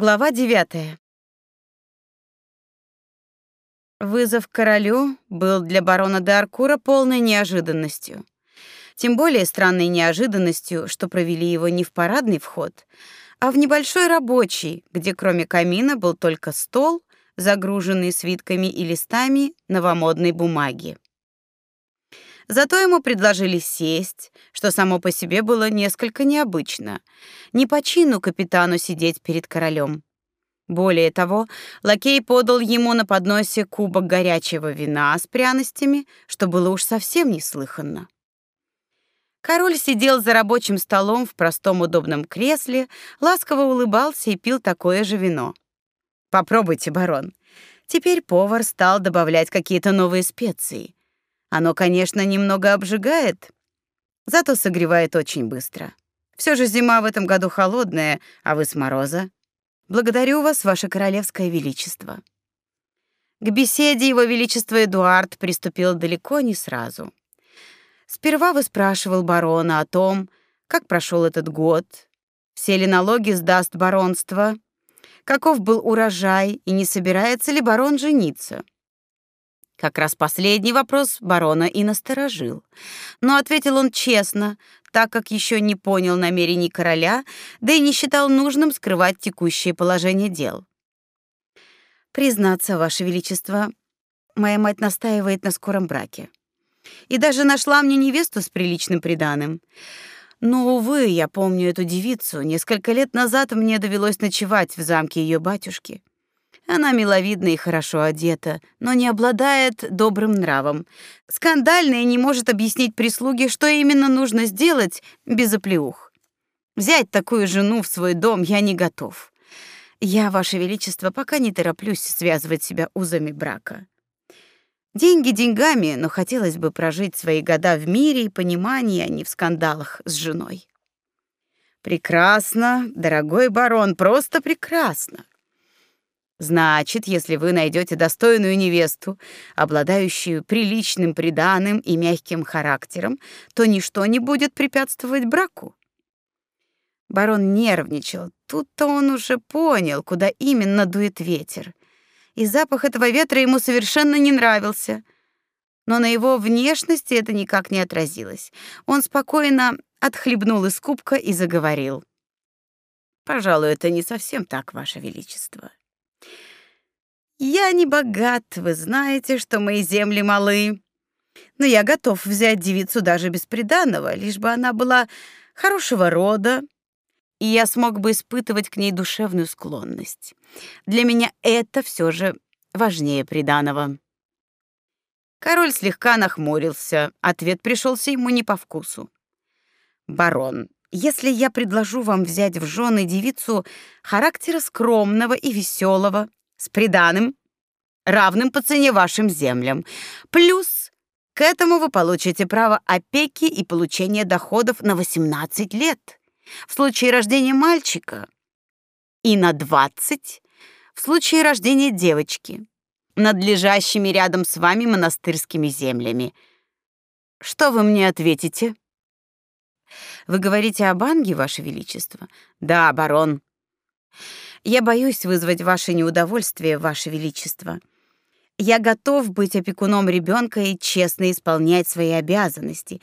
Глава 9. Вызов королю был для барона де Аркура полной неожиданностью. Тем более странной неожиданностью, что провели его не в парадный вход, а в небольшой рабочий, где кроме камина был только стол, загруженный свитками и листами новомодной бумаги. Зато ему предложили сесть, что само по себе было несколько необычно. Не по чину капитану сидеть перед королем. Более того, лакей подал ему на подносе кубок горячего вина с пряностями, что было уж совсем неслыханно. Король сидел за рабочим столом в простом удобном кресле, ласково улыбался и пил такое же вино. Попробуйте, барон. Теперь повар стал добавлять какие-то новые специи. Оно, конечно, немного обжигает, зато согревает очень быстро. Все же зима в этом году холодная, а вы с мороза. Благодарю вас, ваше королевское величество. К беседе его величества Эдуард приступил далеко не сразу. Сперва выспрашивал барона о том, как прошел этот год, все ли налоги сдаст баронство, каков был урожай и не собирается ли барон жениться. Как раз последний вопрос барона и насторожил. Но ответил он честно, так как еще не понял намерений короля, да и не считал нужным скрывать текущее положение дел. Признаться, ваше величество, моя мать настаивает на скором браке. И даже нашла мне невесту с приличным приданым. Но увы, я помню эту девицу. Несколько лет назад мне довелось ночевать в замке ее батюшки. Она миловидна и хорошо одета, но не обладает добрым нравом. Скандальная не может объяснить прислуге, что именно нужно сделать без оплеух. Взять такую жену в свой дом я не готов. Я, ваше величество, пока не тороплюсь связывать себя узами брака. Деньги деньгами, но хотелось бы прожить свои года в мире и понимании, а не в скандалах с женой. Прекрасно, дорогой барон, просто прекрасно. Значит, если вы найдете достойную невесту, обладающую приличным приданым и мягким характером, то ничто не будет препятствовать браку. Барон нервничал. Тут-то он уже понял, куда именно дует ветер. И запах этого ветра ему совершенно не нравился. Но на его внешности это никак не отразилось. Он спокойно отхлебнул из кубка и заговорил. Пожалуй, это не совсем так, ваше величество. Я не богат, вы знаете, что мои земли малы. Но я готов взять девицу даже без приданого, лишь бы она была хорошего рода, и я смог бы испытывать к ней душевную склонность. Для меня это все же важнее приданого. Король слегка нахмурился. Ответ пришелся ему не по вкусу. Барон, если я предложу вам взять в жены девицу характера скромного и веселого, с приданым, равным по цене вашим землям. Плюс к этому вы получите право опеки и получения доходов на 18 лет. В случае рождения мальчика и на 20 в случае рождения девочки, надлежащими рядом с вами монастырскими землями. Что вы мне ответите? Вы говорите об Анге, ваше величество? Да, барон. Я боюсь вызвать ваше неудовольствие, ваше величество. Я готов быть опекуном ребенка и честно исполнять свои обязанности,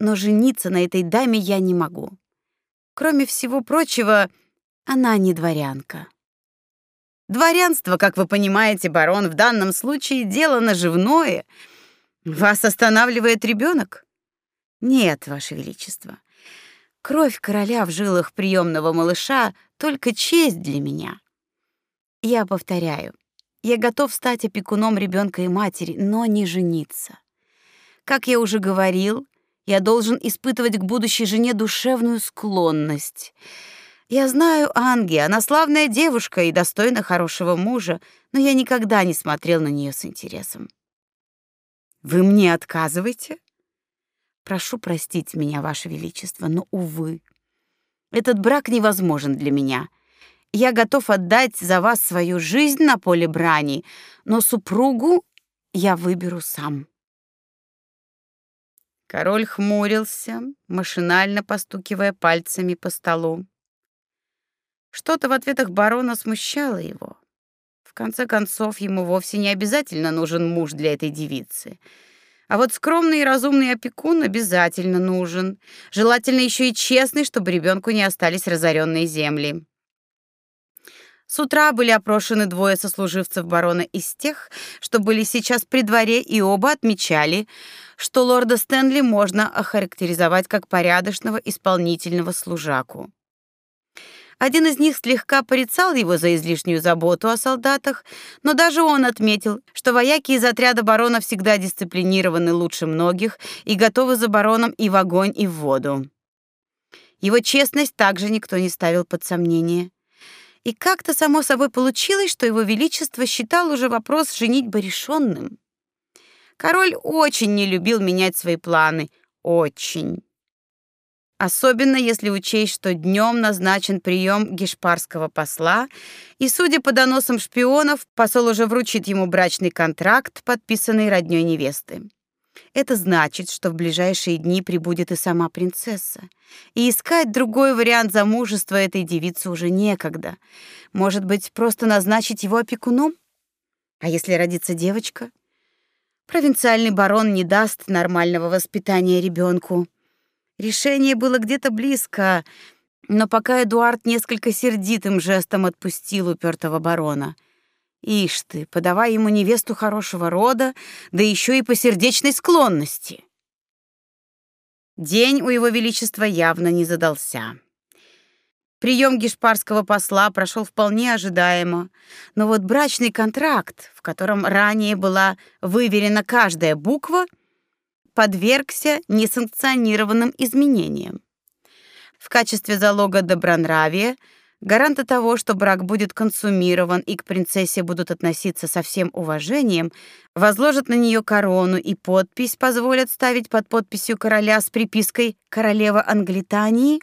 но жениться на этой даме я не могу. Кроме всего прочего, она не дворянка. Дворянство, как вы понимаете, барон, в данном случае дело наживное. Вас останавливает ребенок? Нет, ваше величество. Кровь короля в жилах приемного малыша только честь для меня. Я повторяю, я готов стать опекуном ребенка и матери, но не жениться. Как я уже говорил, я должен испытывать к будущей жене душевную склонность. Я знаю Анги, она славная девушка и достойна хорошего мужа, но я никогда не смотрел на нее с интересом. Вы мне отказываете? Прошу простить меня, ваше величество, но увы. Этот брак невозможен для меня. Я готов отдать за вас свою жизнь на поле брани, но супругу я выберу сам. Король хмурился, машинально постукивая пальцами по столу. Что-то в ответах барона смущало его. В конце концов, ему вовсе не обязательно нужен муж для этой девицы. А вот скромный и разумный опекун обязательно нужен. Желательно еще и честный, чтобы ребенку не остались разоренные земли. С утра были опрошены двое сослуживцев барона из тех, что были сейчас при дворе, и оба отмечали, что лорда Стэнли можно охарактеризовать как порядочного исполнительного служаку. Один из них слегка порицал его за излишнюю заботу о солдатах, но даже он отметил, что вояки из отряда барона всегда дисциплинированы лучше многих и готовы за бароном и в огонь, и в воду. Его честность также никто не ставил под сомнение. И как-то само собой получилось, что его величество считал уже вопрос женитьбы решенным. Король очень не любил менять свои планы, очень. Особенно если учесть, что днем назначен прием гешпарского посла, и, судя по доносам шпионов, посол уже вручит ему брачный контракт, подписанный роднёй невесты. Это значит, что в ближайшие дни прибудет и сама принцесса. И искать другой вариант замужества этой девицы уже некогда. Может быть, просто назначить его опекуном? А если родится девочка? Провинциальный барон не даст нормального воспитания ребенку. Решение было где-то близко, но пока Эдуард несколько сердитым жестом отпустил упертого барона. Ишь ты, подавай ему невесту хорошего рода, да еще и по сердечной склонности. День у его величества явно не задался. Прием гешпарского посла прошел вполне ожидаемо, но вот брачный контракт, в котором ранее была выверена каждая буква, подвергся несанкционированным изменениям. В качестве залога добронравия, гаранта того, что брак будет консумирован и к принцессе будут относиться со всем уважением, возложат на нее корону и подпись позволят ставить под подписью короля с припиской «Королева Англитании».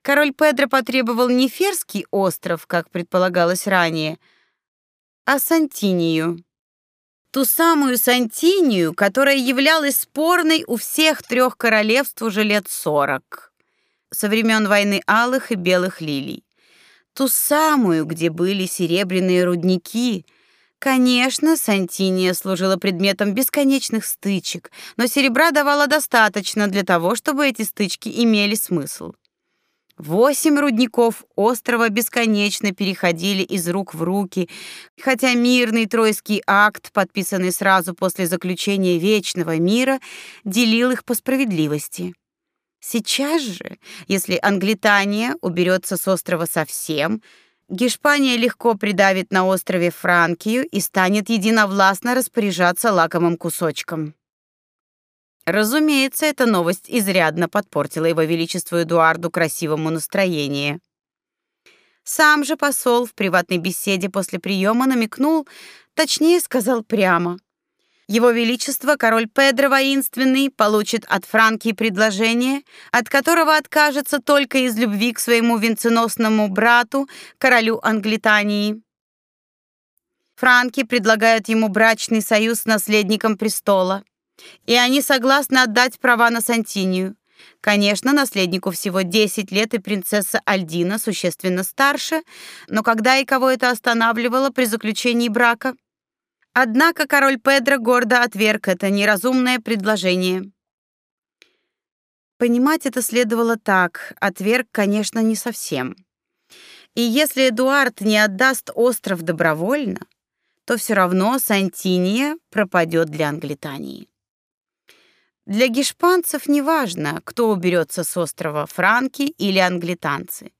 Король Педро потребовал не Ферский остров, как предполагалось ранее, а Сантинию ту самую Сантинию, которая являлась спорной у всех трех королевств уже лет сорок, со времен войны алых и белых лилий. Ту самую, где были серебряные рудники. Конечно, Сантиния служила предметом бесконечных стычек, но серебра давало достаточно для того, чтобы эти стычки имели смысл. Восемь рудников острова бесконечно переходили из рук в руки, хотя мирный Тройский акт, подписанный сразу после заключения Вечного мира, делил их по справедливости. Сейчас же, если Англитания уберется с острова совсем, Гешпания легко придавит на острове Франкию и станет единовластно распоряжаться лакомым кусочком. Разумеется, эта новость изрядно подпортила его величеству Эдуарду красивому настроение. Сам же посол в приватной беседе после приема намекнул, точнее сказал прямо. Его величество король Педро воинственный получит от Франки предложение, от которого откажется только из любви к своему венценосному брату, королю Англитании. Франки предлагают ему брачный союз с наследником престола. И они согласны отдать права на Сантинию. Конечно, наследнику всего 10 лет, и принцесса Альдина существенно старше, но когда и кого это останавливало при заключении брака? Однако король Педро гордо отверг это неразумное предложение. Понимать это следовало так: отверг, конечно, не совсем. И если Эдуард не отдаст остров добровольно, то все равно Сантиния пропадет для Англитании. Для гешпанцев неважно, кто уберется с острова франки или англитанцы.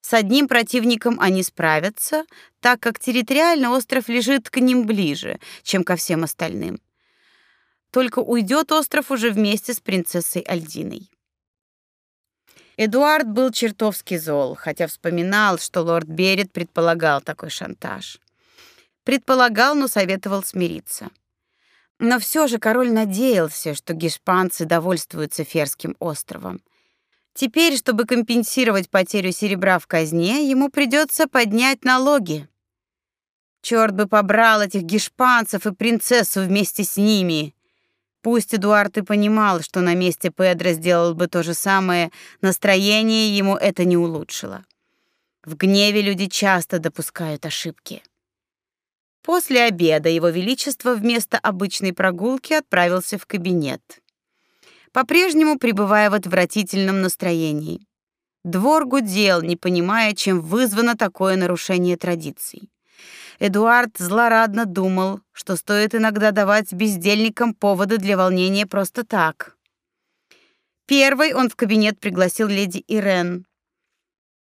С одним противником они справятся, так как территориально остров лежит к ним ближе, чем ко всем остальным. Только уйдет остров уже вместе с принцессой Альдиной. Эдуард был чертовски зол, хотя вспоминал, что лорд Берет предполагал такой шантаж. Предполагал, но советовал смириться. Но все же король надеялся, что гешпанцы довольствуются Ферским островом. Теперь, чтобы компенсировать потерю серебра в казне, ему придется поднять налоги. Черт бы побрал этих гешпанцев и принцессу вместе с ними. Пусть Эдуард и понимал, что на месте Педро сделал бы то же самое, настроение ему это не улучшило. В гневе люди часто допускают ошибки. После обеда его величество вместо обычной прогулки отправился в кабинет. По-прежнему пребывая в отвратительном настроении. Двор гудел, не понимая, чем вызвано такое нарушение традиций. Эдуард злорадно думал, что стоит иногда давать бездельникам поводы для волнения просто так. Первый он в кабинет пригласил леди Ирен,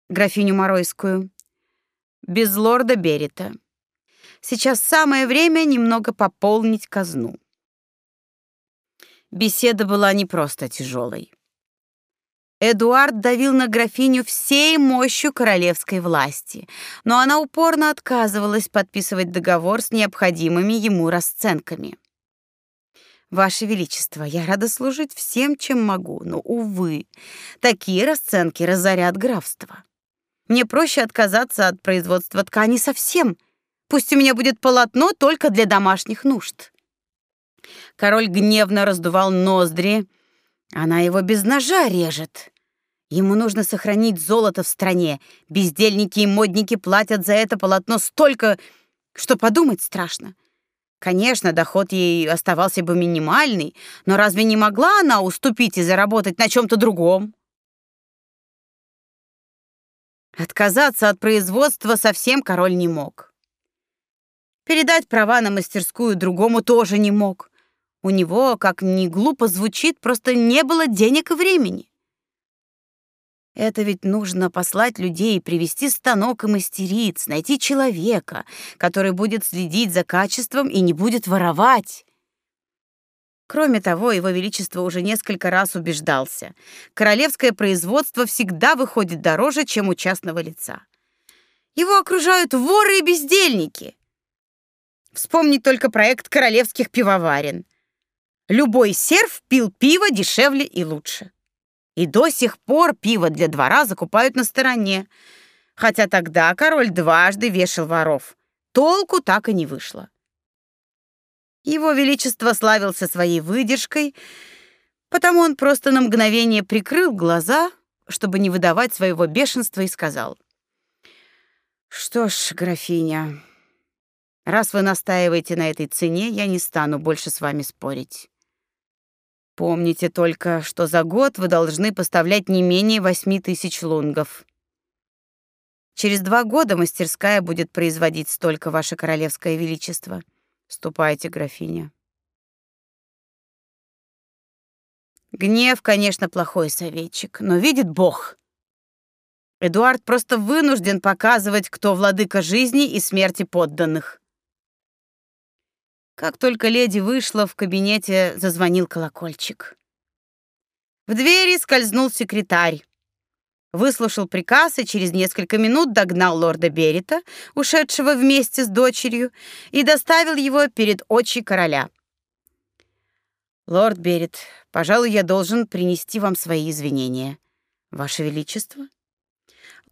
графиню Моройскую, без лорда Берета. Сейчас самое время немного пополнить казну. Беседа была не просто тяжелой. Эдуард давил на графиню всей мощью королевской власти, но она упорно отказывалась подписывать договор с необходимыми ему расценками. Ваше величество, я рада служить всем, чем могу, но увы, такие расценки разорят графство. Мне проще отказаться от производства ткани совсем. Пусть у меня будет полотно только для домашних нужд. Король гневно раздувал ноздри, она его без ножа режет. Ему нужно сохранить золото в стране. Бездельники и модники платят за это полотно столько, что подумать страшно. Конечно, доход ей оставался бы минимальный, но разве не могла она уступить и заработать на чем то другом? Отказаться от производства совсем король не мог. Передать права на мастерскую другому тоже не мог. У него, как ни глупо звучит, просто не было денег и времени. Это ведь нужно послать людей, привести станок и мастериц, найти человека, который будет следить за качеством и не будет воровать. Кроме того, его величество уже несколько раз убеждался, королевское производство всегда выходит дороже, чем у частного лица. Его окружают воры и бездельники. Вспомнить только проект королевских пивоварен — Любой серф пил пиво дешевле и лучше. И до сих пор пиво для двора закупают на стороне, хотя тогда король дважды вешал воров. Толку так и не вышло. Его величество славился своей выдержкой, потому он просто на мгновение прикрыл глаза, чтобы не выдавать своего бешенства, и сказал: "Что ж, графиня, раз вы настаиваете на этой цене, я не стану больше с вами спорить. Помните только, что за год вы должны поставлять не менее восьми тысяч лунгов. Через два года мастерская будет производить столько, ваше королевское величество. Ступайте, графиня. Гнев, конечно, плохой советчик, но видит Бог. Эдуард просто вынужден показывать, кто владыка жизни и смерти подданных. Как только леди вышла, в кабинете зазвонил колокольчик. В двери скользнул секретарь. Выслушал приказ и через несколько минут догнал лорда Берита, ушедшего вместе с дочерью, и доставил его перед очи короля. Лорд Берит, пожалуй, я должен принести вам свои извинения, ваше величество.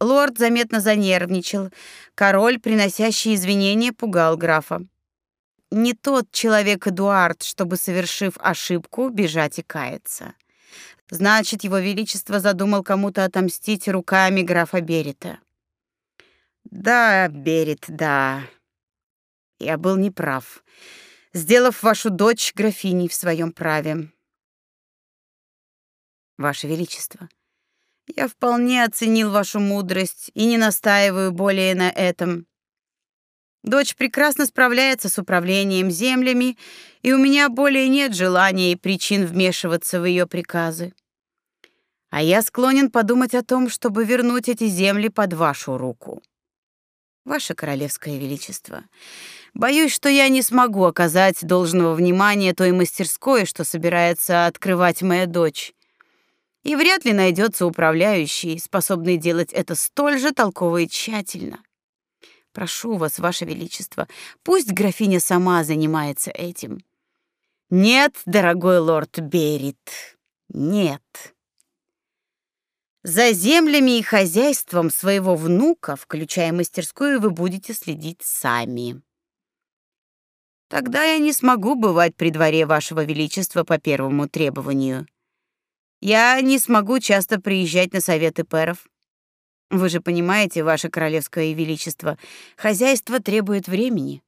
Лорд заметно занервничал. Король, приносящий извинения, пугал графа не тот человек Эдуард, чтобы, совершив ошибку, бежать и каяться. Значит, его величество задумал кому-то отомстить руками графа Берита. Да, Берит, да. Я был неправ, сделав вашу дочь графиней в своем праве. Ваше величество, я вполне оценил вашу мудрость и не настаиваю более на этом. Дочь прекрасно справляется с управлением землями, и у меня более нет желания и причин вмешиваться в ее приказы. А я склонен подумать о том, чтобы вернуть эти земли под вашу руку. Ваше королевское величество, боюсь, что я не смогу оказать должного внимания той мастерской, что собирается открывать моя дочь. И вряд ли найдется управляющий, способный делать это столь же толково и тщательно. Прошу вас, ваше величество, пусть графиня сама занимается этим. Нет, дорогой лорд Берит. Нет. За землями и хозяйством своего внука, включая мастерскую, вы будете следить сами. Тогда я не смогу бывать при дворе вашего величества по первому требованию. Я не смогу часто приезжать на советы пэров. Вы же понимаете, ваше королевское величество, хозяйство требует времени.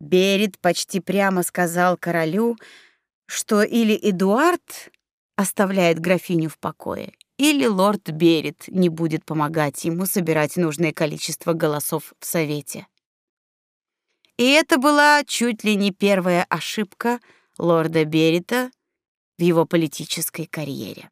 Берет почти прямо сказал королю, что или Эдуард оставляет графиню в покое, или лорд Берет не будет помогать ему собирать нужное количество голосов в совете. И это была чуть ли не первая ошибка лорда Берета в его политической карьере.